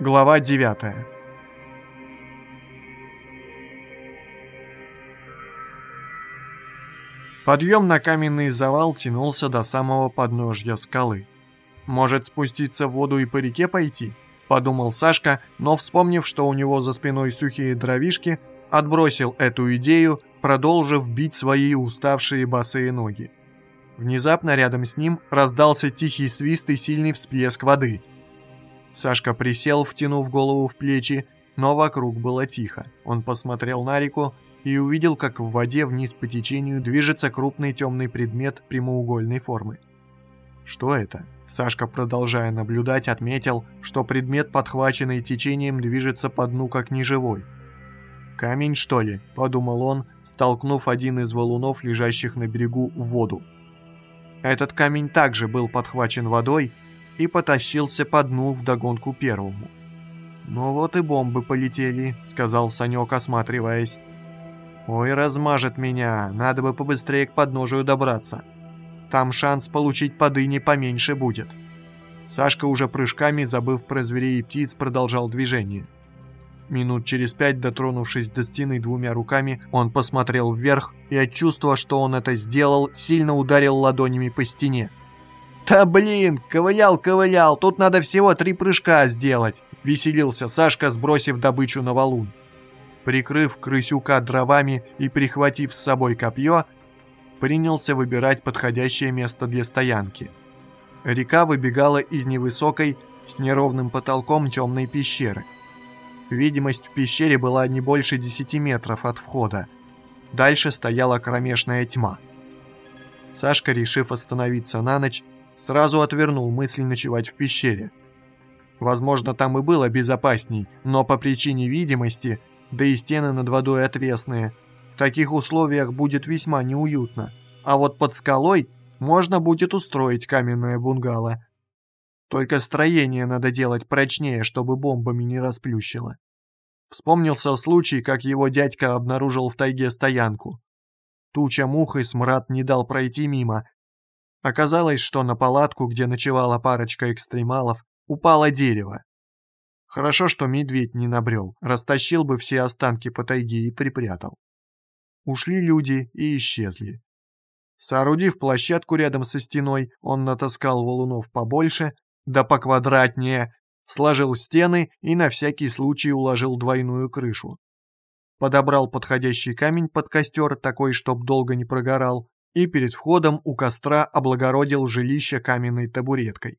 Глава 9 Подъем на каменный завал тянулся до самого подножья скалы. «Может, спуститься в воду и по реке пойти?» – подумал Сашка, но, вспомнив, что у него за спиной сухие дровишки, отбросил эту идею, продолжив бить свои уставшие босые ноги. Внезапно рядом с ним раздался тихий свист и сильный всплеск воды – Сашка присел, втянув голову в плечи, но вокруг было тихо. Он посмотрел на реку и увидел, как в воде вниз по течению движется крупный темный предмет прямоугольной формы. Что это? Сашка, продолжая наблюдать, отметил, что предмет, подхваченный течением, движется по дну как неживой. «Камень, что ли?» – подумал он, столкнув один из валунов, лежащих на берегу, в воду. Этот камень также был подхвачен водой, и потащился по дну вдогонку первому. «Ну вот и бомбы полетели», — сказал Санек, осматриваясь. «Ой, размажет меня, надо бы побыстрее к подножию добраться. Там шанс получить по дыне поменьше будет». Сашка уже прыжками, забыв про зверей и птиц, продолжал движение. Минут через пять, дотронувшись до стены двумя руками, он посмотрел вверх и от чувства, что он это сделал, сильно ударил ладонями по стене. «Да блин, ковылял-ковылял, тут надо всего три прыжка сделать», — веселился Сашка, сбросив добычу на валун. Прикрыв крысюка дровами и прихватив с собой копье, принялся выбирать подходящее место для стоянки. Река выбегала из невысокой, с неровным потолком темной пещеры. Видимость в пещере была не больше 10 метров от входа. Дальше стояла кромешная тьма. Сашка, решив остановиться на ночь, Сразу отвернул мысль ночевать в пещере. Возможно, там и было безопасней, но по причине видимости, да и стены над водой отвесные, в таких условиях будет весьма неуютно. А вот под скалой можно будет устроить каменное бунгало. Только строение надо делать прочнее, чтобы бомбами не расплющило. Вспомнился случай, как его дядька обнаружил в тайге стоянку. Туча мух и смрад не дал пройти мимо, Оказалось, что на палатку, где ночевала парочка экстремалов, упало дерево. Хорошо, что медведь не набрел, растащил бы все останки по тайге и припрятал. Ушли люди и исчезли. Соорудив площадку рядом со стеной, он натаскал валунов побольше, да поквадратнее, сложил стены и на всякий случай уложил двойную крышу. Подобрал подходящий камень под костер, такой, чтоб долго не прогорал, и перед входом у костра облагородил жилище каменной табуреткой.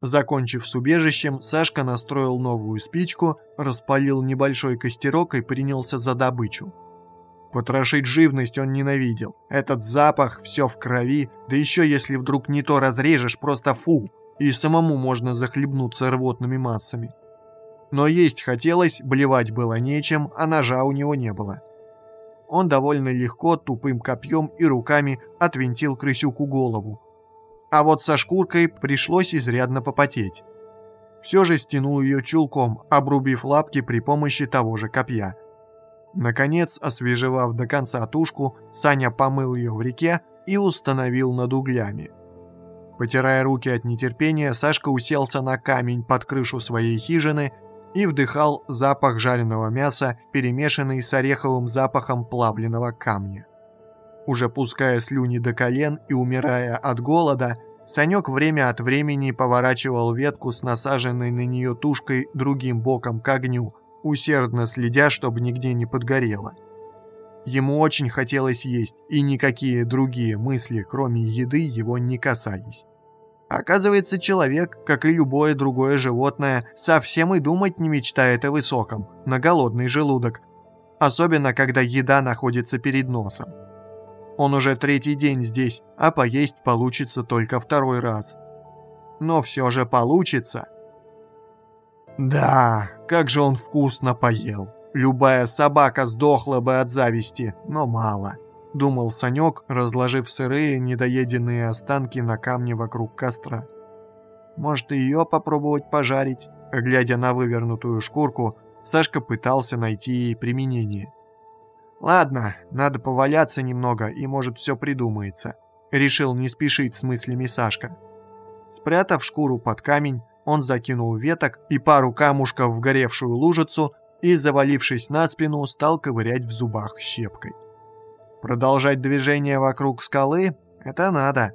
Закончив с убежищем, Сашка настроил новую спичку, распалил небольшой костерок и принялся за добычу. Потрошить живность он ненавидел. Этот запах, все в крови, да еще если вдруг не то разрежешь, просто фу, и самому можно захлебнуться рвотными массами. Но есть хотелось, блевать было нечем, а ножа у него не было он довольно легко тупым копьем и руками отвинтил крысюку голову. А вот со шкуркой пришлось изрядно попотеть. Все же стянул ее чулком, обрубив лапки при помощи того же копья. Наконец, освежевав до конца тушку, Саня помыл ее в реке и установил над углями. Потирая руки от нетерпения, Сашка уселся на камень под крышу своей хижины и вдыхал запах жареного мяса, перемешанный с ореховым запахом плавленного камня. Уже пуская слюни до колен и умирая от голода, Санек время от времени поворачивал ветку с насаженной на нее тушкой другим боком к огню, усердно следя, чтобы нигде не подгорело. Ему очень хотелось есть, и никакие другие мысли, кроме еды, его не касались. Оказывается, человек, как и любое другое животное, совсем и думать не мечтает о высоком, на голодный желудок. Особенно, когда еда находится перед носом. Он уже третий день здесь, а поесть получится только второй раз. Но все же получится. Да, как же он вкусно поел. Любая собака сдохла бы от зависти, но мало. — думал Санек, разложив сырые, недоеденные останки на камне вокруг костра. «Может, и ее попробовать пожарить?» Глядя на вывернутую шкурку, Сашка пытался найти ей применение. «Ладно, надо поваляться немного, и, может, все придумается», — решил не спешить с мыслями Сашка. Спрятав шкуру под камень, он закинул веток и пару камушков в горевшую лужицу и, завалившись на спину, стал ковырять в зубах щепкой. Продолжать движение вокруг скалы — это надо.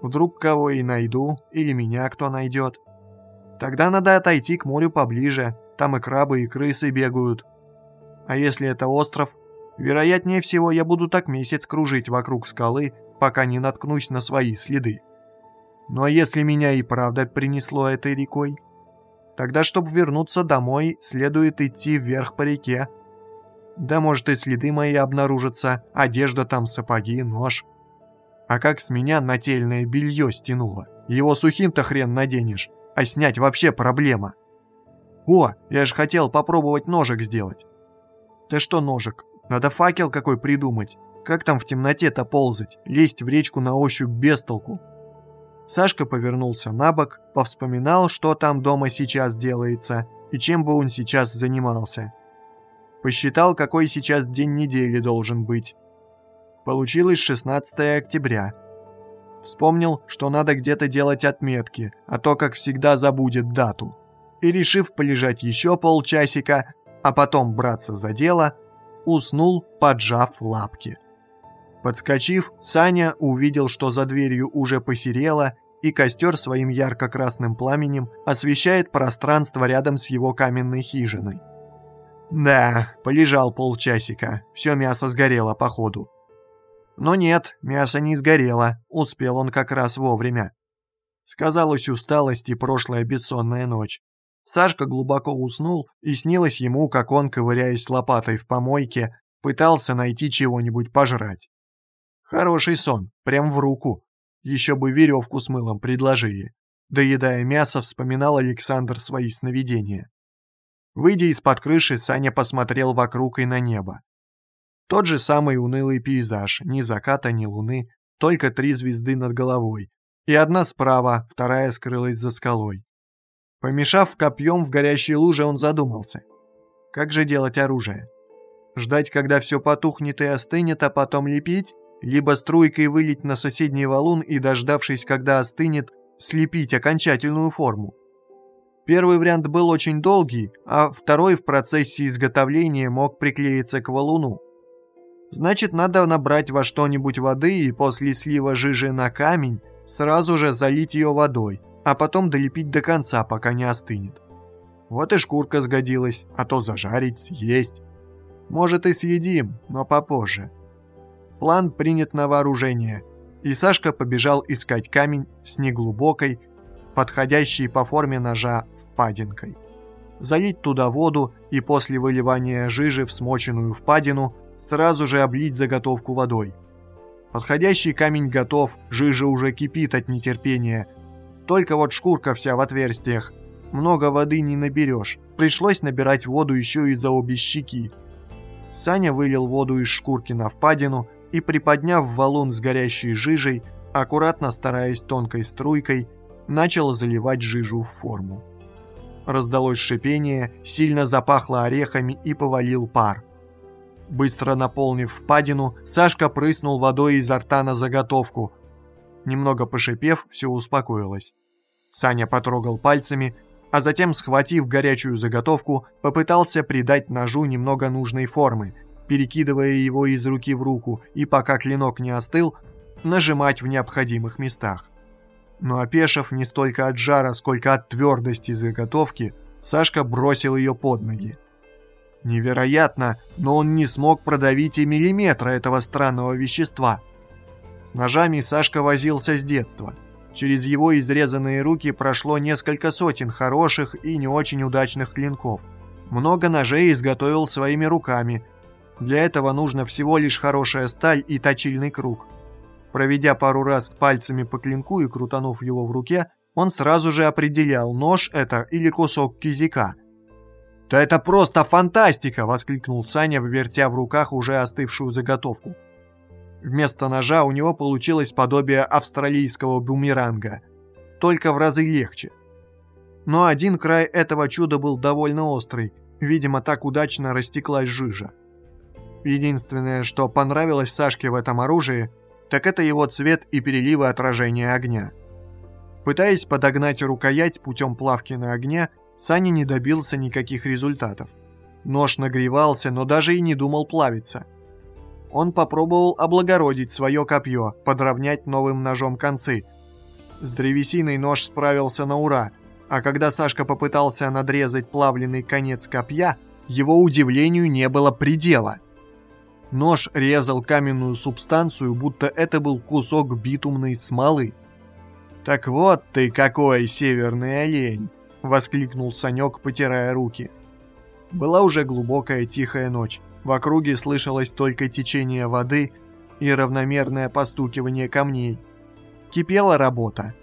Вдруг кого и найду, или меня кто найдет. Тогда надо отойти к морю поближе, там и крабы, и крысы бегают. А если это остров, вероятнее всего я буду так месяц кружить вокруг скалы, пока не наткнусь на свои следы. Ну а если меня и правда принесло этой рекой? Тогда, чтобы вернуться домой, следует идти вверх по реке. Да может и следы мои обнаружатся, одежда там, сапоги, нож. А как с меня нательное белье стянуло? Его сухим-то хрен наденешь, а снять вообще проблема. О, я же хотел попробовать ножик сделать. Да что ножик? Надо факел какой придумать. Как там в темноте-то ползать, лезть в речку на ощупь без толку. Сашка повернулся на бок, повспоминал, что там дома сейчас делается и чем бы он сейчас занимался. Посчитал, какой сейчас день недели должен быть. Получилось 16 октября. Вспомнил, что надо где-то делать отметки, а то, как всегда, забудет дату. И решив полежать еще полчасика, а потом браться за дело, уснул, поджав лапки. Подскочив, Саня увидел, что за дверью уже посерело, и костер своим ярко-красным пламенем освещает пространство рядом с его каменной хижиной. Да, полежал полчасика, все мясо сгорело походу. Но нет, мясо не сгорело, успел он как раз вовремя. Сказалась усталость и прошлая бессонная ночь. Сашка глубоко уснул, и снилось ему, как он, ковыряясь лопатой в помойке, пытался найти чего-нибудь пожрать. Хороший сон, прям в руку. Еще бы веревку с мылом предложили. Доедая мясо, вспоминал Александр свои сновидения. Выйдя из-под крыши, Саня посмотрел вокруг и на небо. Тот же самый унылый пейзаж, ни заката, ни луны, только три звезды над головой. И одна справа, вторая скрылась за скалой. Помешав копьем в горящей луже, он задумался. Как же делать оружие? Ждать, когда все потухнет и остынет, а потом лепить? либо струйкой вылить на соседний валун и, дождавшись, когда остынет, слепить окончательную форму. Первый вариант был очень долгий, а второй в процессе изготовления мог приклеиться к валуну. Значит, надо набрать во что-нибудь воды и после слива жижи на камень сразу же залить ее водой, а потом долепить до конца, пока не остынет. Вот и шкурка сгодилась, а то зажарить, съесть. Может и съедим, но попозже. План принят на вооружение, и Сашка побежал искать камень с неглубокой, подходящей по форме ножа впадинкой. Залить туда воду и после выливания жижи в смоченную впадину сразу же облить заготовку водой. Подходящий камень готов, жижа уже кипит от нетерпения. Только вот шкурка вся в отверстиях. Много воды не наберешь. Пришлось набирать воду еще и за обе щеки. Саня вылил воду из шкурки на впадину и, приподняв валун с горящей жижей, аккуратно стараясь тонкой струйкой, начал заливать жижу в форму. Раздалось шипение, сильно запахло орехами и повалил пар. Быстро наполнив впадину, Сашка прыснул водой изо рта на заготовку. Немного пошипев, все успокоилось. Саня потрогал пальцами, а затем, схватив горячую заготовку, попытался придать ножу немного нужной формы, перекидывая его из руки в руку и, пока клинок не остыл, нажимать в необходимых местах. Но опешив не столько от жара, сколько от твердости заготовки, Сашка бросил ее под ноги. Невероятно, но он не смог продавить и миллиметра этого странного вещества. С ножами Сашка возился с детства. Через его изрезанные руки прошло несколько сотен хороших и не очень удачных клинков. Много ножей изготовил своими руками, для этого нужно всего лишь хорошая сталь и точильный круг. Проведя пару раз пальцами по клинку и крутанув его в руке, он сразу же определял, нож это или кусок кизика. «Да это просто фантастика!» – воскликнул Саня, вертя в руках уже остывшую заготовку. Вместо ножа у него получилось подобие австралийского бумеранга, только в разы легче. Но один край этого чуда был довольно острый, видимо, так удачно растеклась жижа. Единственное, что понравилось Сашке в этом оружии, так это его цвет и переливы отражения огня. Пытаясь подогнать рукоять путем плавки на огне, Саня не добился никаких результатов. Нож нагревался, но даже и не думал плавиться. Он попробовал облагородить свое копье, подровнять новым ножом концы. С древесиной нож справился на ура, а когда Сашка попытался надрезать плавленный конец копья, его удивлению не было предела. Нож резал каменную субстанцию, будто это был кусок битумной смолы. «Так вот ты какой, северный олень!» — воскликнул Санек, потирая руки. Была уже глубокая тихая ночь. В округе слышалось только течение воды и равномерное постукивание камней. Кипела работа.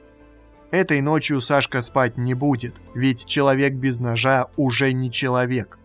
Этой ночью Сашка спать не будет, ведь человек без ножа уже не человек.